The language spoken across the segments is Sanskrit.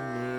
कल्याण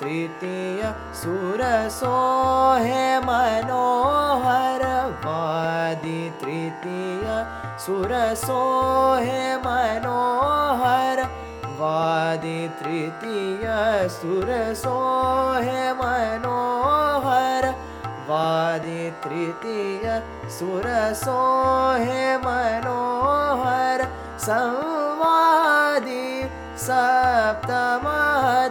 तृतीय सुरसोहे मनोहर वादि तृतीय सुरसोहे मनोहर वादि तृतीय सुरसोहे मनोहर वादि तृतीय सुरसोहे मनोहर संवादि सप्तमहत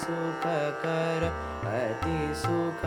सुखकर अति सुख